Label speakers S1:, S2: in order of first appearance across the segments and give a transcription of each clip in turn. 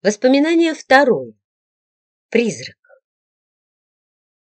S1: Воспоминание второе. Призрак.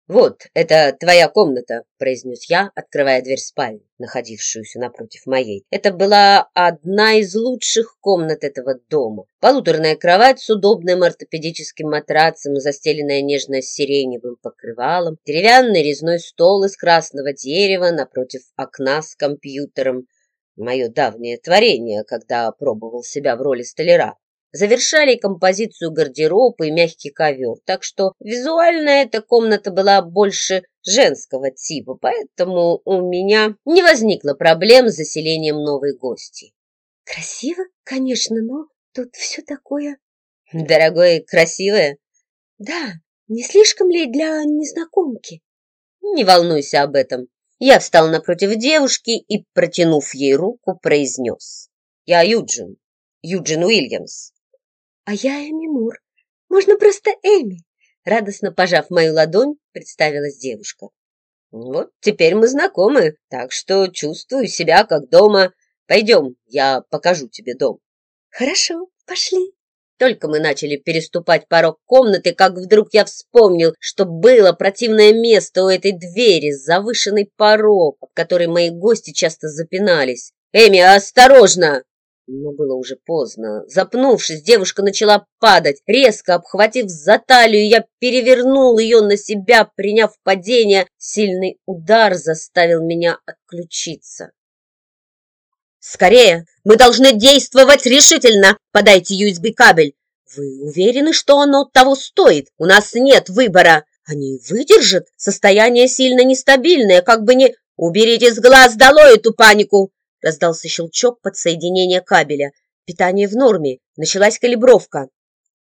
S1: «Вот, это твоя комната», — произнес я, открывая дверь спальни, находившуюся напротив моей. Это была одна из лучших комнат этого дома. Полуторная кровать с удобным ортопедическим матрацем, застеленная нежно-сиреневым покрывалом, деревянный резной стол из красного дерева напротив окна с компьютером. Мое давнее творение, когда пробовал себя в роли столяра завершали композицию гардероб и мягкий ковер, так что визуально эта комната была больше женского типа, поэтому у меня не возникло проблем с заселением новой гости.
S2: Красиво, конечно, но тут все такое...
S1: Дорогое красивое?
S2: Да, не слишком ли для незнакомки?
S1: Не волнуйся об этом. Я встал напротив девушки и, протянув ей руку, произнес. Я Юджин, Юджин Уильямс.
S2: А я Эми Мур. Можно просто Эми. Радостно пожав мою ладонь, представилась девушка.
S1: Вот теперь мы знакомы, так что чувствую себя как дома. Пойдем, я покажу тебе дом.
S2: Хорошо, пошли.
S1: Только мы начали переступать порог комнаты, как вдруг я вспомнил, что было противное место у этой двери, завышенный порог, об который мои гости часто запинались. «Эми, осторожно!» Но было уже поздно. Запнувшись, девушка начала падать. Резко обхватив за талию, я перевернул ее на себя, приняв падение. Сильный удар заставил меня отключиться. «Скорее! Мы должны действовать решительно! Подайте USB-кабель! Вы уверены, что оно того стоит? У нас нет выбора! Они выдержат? Состояние сильно нестабильное, как бы не... Уберите с глаз долой эту панику! Раздался щелчок подсоединения кабеля. Питание в норме. Началась калибровка.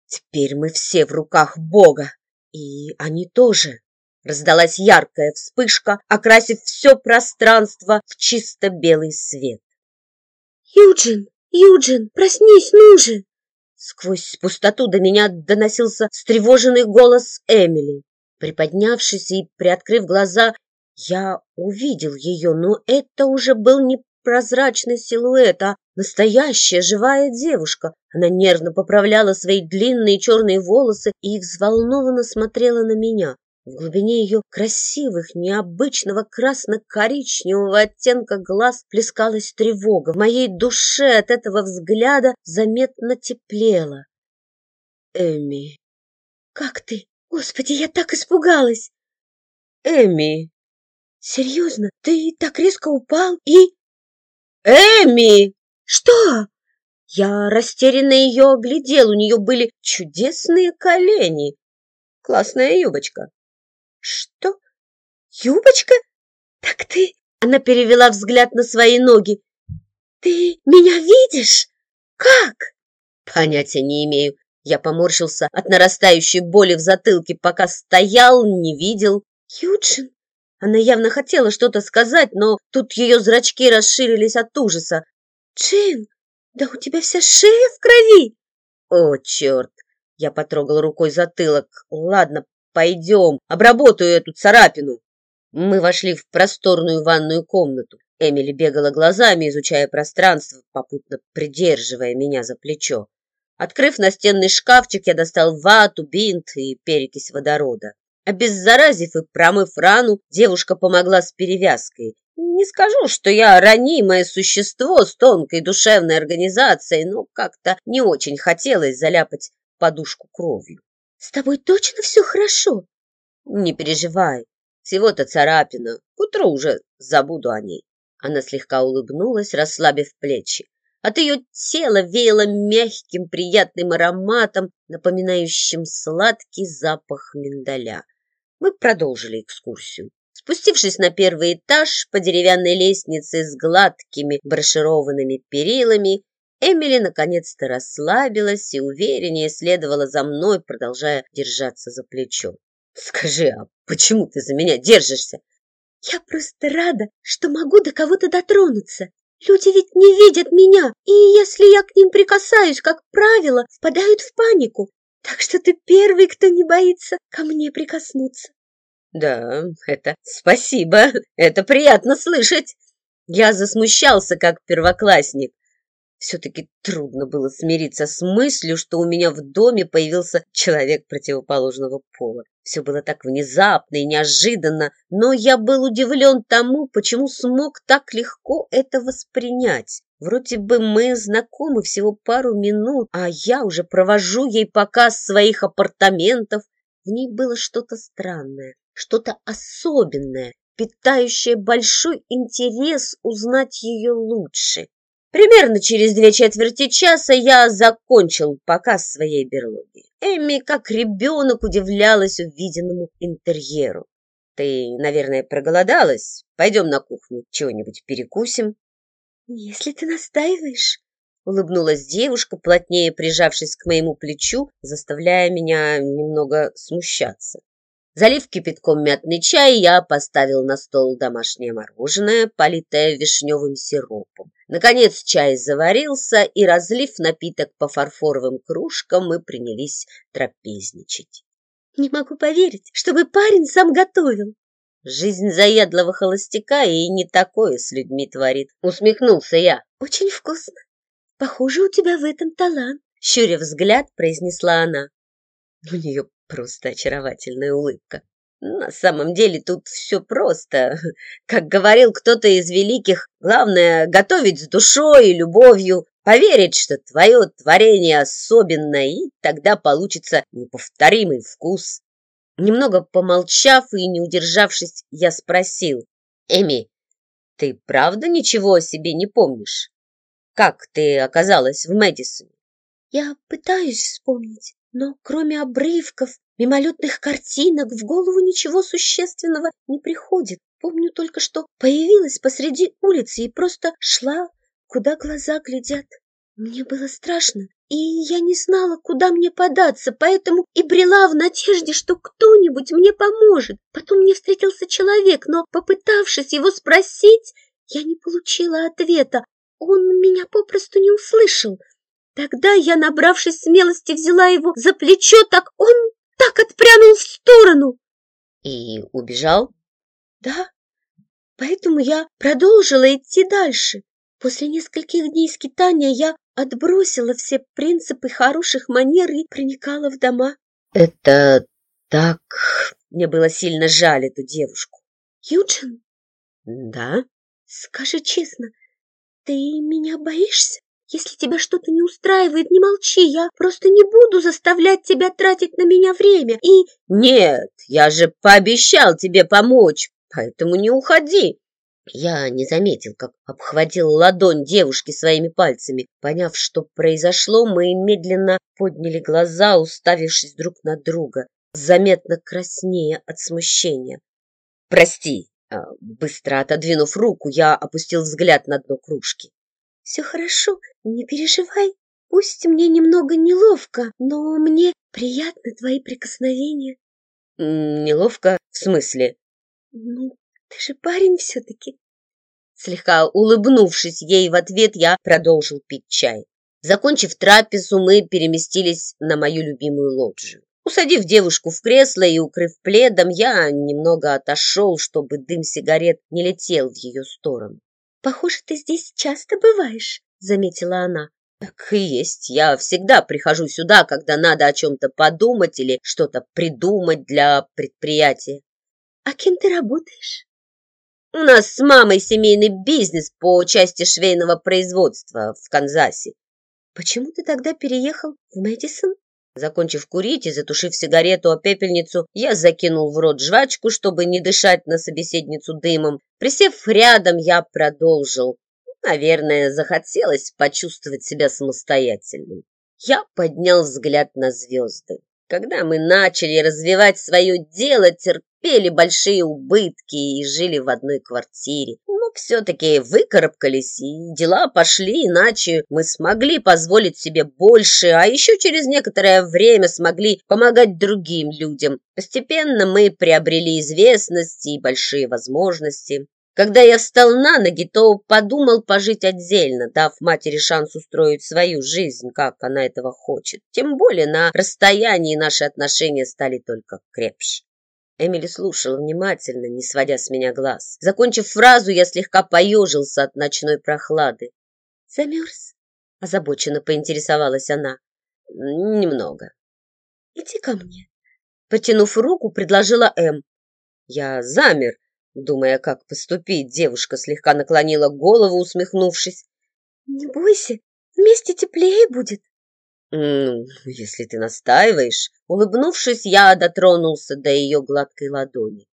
S1: Теперь мы все в руках Бога. И они тоже. Раздалась яркая вспышка, окрасив все пространство в чисто белый свет.
S2: «Юджин! Юджин! Проснись, ну же!»
S1: Сквозь пустоту до меня доносился встревоженный голос Эмили. Приподнявшись и приоткрыв глаза, я увидел ее, но это уже был не прозрачный силуэт, а настоящая живая девушка. Она нервно поправляла свои длинные черные волосы и взволнованно смотрела на меня. В глубине ее красивых, необычного красно-коричневого оттенка глаз плескалась тревога. В моей душе от этого взгляда заметно теплело. Эми,
S2: как ты? Господи, я так испугалась!
S1: Эми,
S2: серьезно, ты так резко упал и...
S1: «Эми!»
S2: «Что?»
S1: Я растерянно ее оглядел, у нее были чудесные колени. Классная юбочка.
S2: «Что? Юбочка? Так ты...» Она перевела взгляд на свои ноги. «Ты меня видишь? Как?»
S1: Понятия не имею. Я поморщился от нарастающей боли в затылке, пока стоял, не видел.
S2: «Юджин,
S1: она явно хотела что-то сказать, но тут ее зрачки расширились от ужаса.
S2: «Джин, да у тебя вся шея в крови!»
S1: «О, черт!» Я потрогал рукой затылок. «Ладно, пойдем, обработаю эту царапину». Мы вошли в просторную ванную комнату. Эмили бегала глазами, изучая пространство, попутно придерживая меня за плечо. Открыв настенный шкафчик, я достал вату, бинт и перекись водорода. Обеззаразив и промыв рану, девушка помогла с перевязкой. Не скажу, что я ранимое существо с тонкой душевной организацией, но как-то не очень хотелось заляпать подушку кровью.
S2: «С тобой точно все хорошо?»
S1: «Не переживай, всего-то царапина, к утру уже забуду о ней». Она слегка улыбнулась, расслабив плечи. От ее тела веяло мягким приятным ароматом, напоминающим сладкий запах миндаля. Мы продолжили экскурсию. Спустившись на первый этаж по деревянной лестнице с гладкими брошированными перилами, Эмили наконец-то расслабилась и увереннее следовала за мной, продолжая держаться за плечо. «Скажи, а почему ты за меня держишься?»
S2: «Я просто рада, что могу до кого-то дотронуться. Люди ведь не видят меня, и если я к ним прикасаюсь, как правило, впадают в панику. Так что ты первый, кто не боится ко мне прикоснуться.
S1: Да, это спасибо, это приятно слышать. Я засмущался, как первоклассник. Все-таки трудно было смириться с мыслью, что у меня в доме появился человек противоположного пола. Все было так внезапно и неожиданно, но я был удивлен тому, почему смог так легко это воспринять. Вроде бы мы знакомы всего пару минут, а я уже провожу ей показ своих апартаментов. В ней было что-то странное, что-то особенное, питающее большой интерес узнать ее лучше. Примерно через две четверти часа я закончил показ своей берлоги. Эми, как ребенок, удивлялась увиденному интерьеру. Ты, наверное, проголодалась? Пойдем на кухню, чего-нибудь перекусим.
S2: Если ты настаиваешь,
S1: улыбнулась девушка, плотнее прижавшись к моему плечу, заставляя меня немного смущаться. Залив кипятком мятный чай, я поставил на стол домашнее мороженое, политое вишневым сиропом. Наконец чай заварился, и, разлив напиток по фарфоровым кружкам, мы принялись трапезничать.
S2: «Не могу поверить, чтобы парень сам готовил!»
S1: «Жизнь заядлого холостяка и не такое с людьми творит», — усмехнулся я.
S2: «Очень вкусно. Похоже, у тебя в этом талант», — щуря взгляд, произнесла она.
S1: У нее Просто очаровательная улыбка. На самом деле тут все просто. Как говорил кто-то из великих, главное готовить с душой и любовью, поверить, что твое творение особенное, и тогда получится неповторимый вкус. Немного помолчав и не удержавшись, я спросил. «Эми, ты правда ничего о себе не помнишь? Как ты оказалась в Мэдисоне?»
S2: «Я пытаюсь вспомнить но кроме обрывков, мимолетных картинок в голову ничего существенного не приходит. Помню только, что появилась посреди улицы и просто шла, куда глаза глядят. Мне было страшно, и я не знала, куда мне податься, поэтому и брела в надежде, что кто-нибудь мне поможет. Потом мне встретился человек, но, попытавшись его спросить, я не получила ответа. Он меня попросту не услышал. Тогда я, набравшись смелости, взяла его за плечо, так он так отпрянул в сторону.
S1: И убежал?
S2: Да, поэтому я продолжила идти дальше. После нескольких дней скитания я отбросила все принципы хороших манер и проникала в дома.
S1: Это так... Мне было сильно жаль эту девушку.
S2: Юджин?
S1: Да?
S2: Скажи честно, ты меня боишься? Если тебя что-то не устраивает, не молчи, я просто не буду заставлять тебя тратить на меня время и...
S1: Нет, я же пообещал тебе помочь, поэтому не уходи. Я не заметил, как обхватил ладонь девушки своими пальцами. Поняв, что произошло, мы медленно подняли глаза, уставившись друг на друга, заметно краснее от смущения. «Прости!» Быстро отодвинув руку, я опустил взгляд на дно кружки.
S2: Все хорошо, не переживай. Пусть мне немного неловко, но мне приятны твои прикосновения.
S1: Неловко? В смысле?
S2: Ну, ты же парень все-таки.
S1: Слегка улыбнувшись ей в ответ, я продолжил пить чай. Закончив трапезу, мы переместились на мою любимую лоджию. Усадив девушку в кресло и укрыв пледом, я немного отошел, чтобы дым сигарет не летел в ее сторону.
S2: «Похоже, ты здесь часто бываешь», — заметила она.
S1: «Так и есть. Я всегда прихожу сюда, когда надо о чем-то подумать или что-то придумать для предприятия».
S2: «А кем ты работаешь?»
S1: «У нас с мамой семейный бизнес по части швейного производства в Канзасе».
S2: «Почему ты тогда переехал в Мэдисон?»
S1: Закончив курить и затушив сигарету о пепельницу, я закинул в рот жвачку, чтобы не дышать на собеседницу дымом. Присев рядом, я продолжил. Наверное, захотелось почувствовать себя самостоятельным. Я поднял взгляд на звезды. Когда мы начали развивать свое дело, терпели большие убытки и жили в одной квартире все-таки выкарабкались, и дела пошли, иначе мы смогли позволить себе больше, а еще через некоторое время смогли помогать другим людям. Постепенно мы приобрели известность и большие возможности. Когда я встал на ноги, то подумал пожить отдельно, дав матери шанс устроить свою жизнь, как она этого хочет. Тем более на расстоянии наши отношения стали только крепче. Эмили слушала внимательно, не сводя с меня глаз. Закончив фразу, я слегка поежился от ночной прохлады.
S2: «Замерз?»
S1: Озабоченно поинтересовалась она. Немного.
S2: Иди ко мне.
S1: Потянув руку, предложила М. Я замер, думая, как поступить. Девушка слегка наклонила голову, усмехнувшись.
S2: Не бойся, вместе теплее будет.
S1: «Ну, если ты настаиваешь...» Улыбнувшись, я дотронулся до ее гладкой ладони.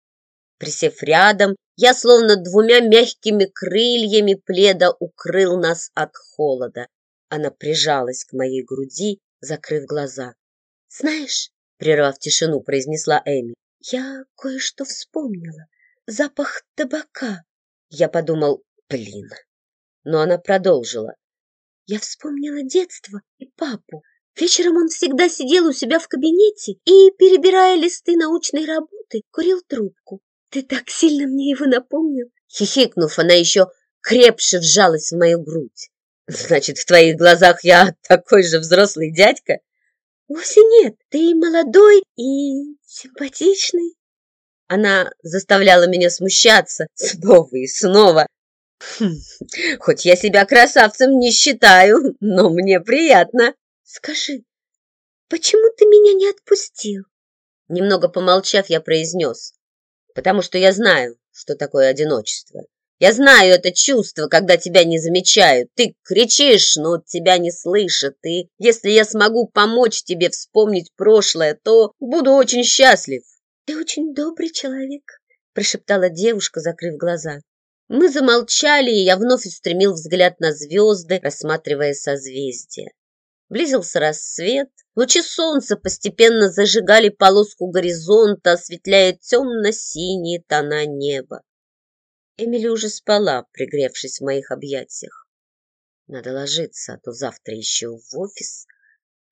S1: Присев рядом, я словно двумя мягкими крыльями пледа укрыл нас от холода. Она прижалась к моей груди, закрыв глаза.
S2: «Знаешь, —
S1: прервав тишину, произнесла Эми, —
S2: я кое-что вспомнила. Запах табака».
S1: Я подумал, блин. Но она продолжила.
S2: Я вспомнила детство и папу. Вечером он всегда сидел у себя в кабинете и, перебирая листы научной работы, курил трубку. Ты так сильно мне его напомнил.
S1: Хихикнув, она еще крепче вжалась в мою грудь. Значит, в твоих глазах я такой же взрослый дядька?
S2: Вовсе нет, ты молодой и симпатичный.
S1: Она заставляла меня смущаться снова и снова. Хм, хоть я себя красавцем не считаю, но мне приятно.
S2: Скажи, почему ты меня не отпустил?
S1: Немного помолчав, я произнес. Потому что я знаю, что такое одиночество. Я знаю это чувство, когда тебя не замечают. Ты кричишь, но тебя не слышат. И если я смогу помочь тебе вспомнить прошлое, то буду очень счастлив.
S2: Ты очень добрый человек, прошептала девушка, закрыв глаза.
S1: Мы замолчали, и я вновь устремил взгляд на звезды, рассматривая созвездия. Близился рассвет, лучи солнца постепенно зажигали полоску горизонта, осветляя темно-синие тона неба. Эмили уже спала, пригревшись в моих объятиях. Надо ложиться, а то завтра еще в офис.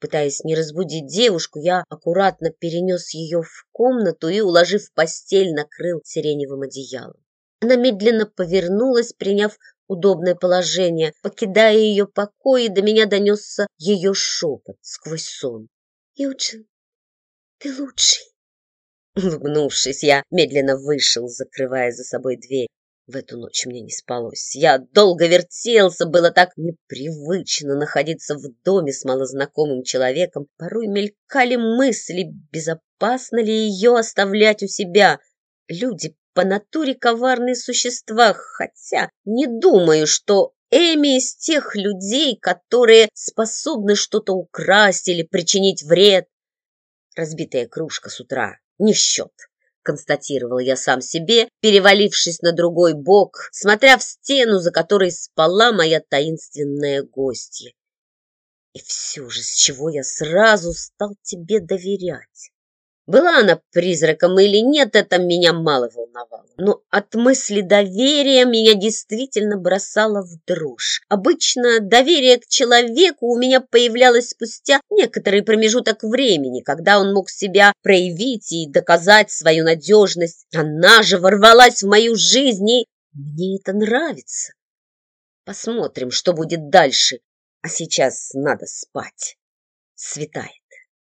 S1: Пытаясь не разбудить девушку, я аккуратно перенес ее в комнату и, уложив в постель, накрыл сиреневым одеялом. Она медленно повернулась, приняв удобное положение. Покидая ее покой, до меня донесся ее шепот сквозь сон.
S2: «Юджин, ты лучший!»
S1: Улыбнувшись, я медленно вышел, закрывая за собой дверь. В эту ночь мне не спалось. Я долго вертелся, было так непривычно находиться в доме с малознакомым человеком. Порой мелькали мысли, безопасно ли ее оставлять у себя. Люди по натуре коварные существа, хотя не думаю, что Эми из тех людей, которые способны что-то украсть или причинить вред. Разбитая кружка с утра не в счет, констатировал я сам себе, перевалившись на другой бок, смотря в стену, за которой спала моя таинственная гостья. И все же, с чего я сразу стал тебе доверять? Была она призраком или нет, это меня мало волновало. Но от мысли доверия меня действительно бросало в дрожь. Обычно доверие к человеку у меня появлялось спустя некоторый промежуток времени, когда он мог себя проявить и доказать свою надежность. Она же ворвалась в мою жизнь, и мне это нравится. Посмотрим, что будет дальше. А сейчас надо спать. Светает.